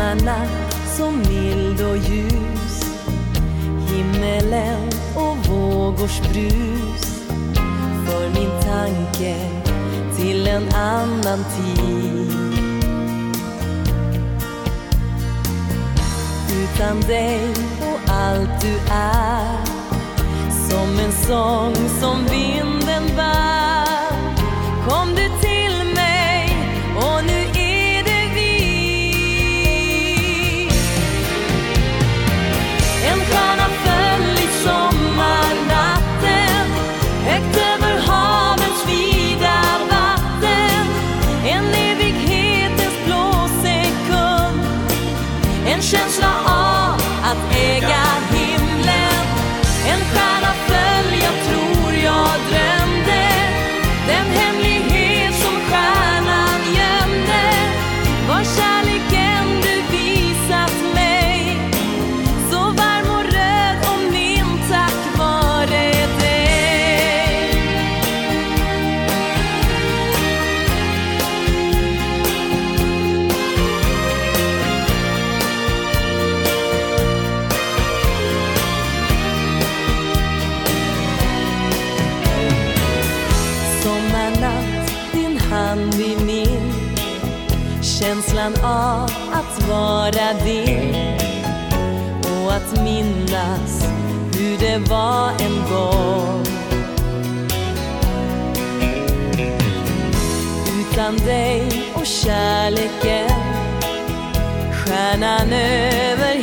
Sommarnatt så mild och ljus. Himmelen och vågors brus. För min tanke till en annan tid. Utan dig och allt du är. Som en sång som vi hand i min Känslan av att vara din och att minnas hur det var en gång. Utan dig och kärleken stjärnan över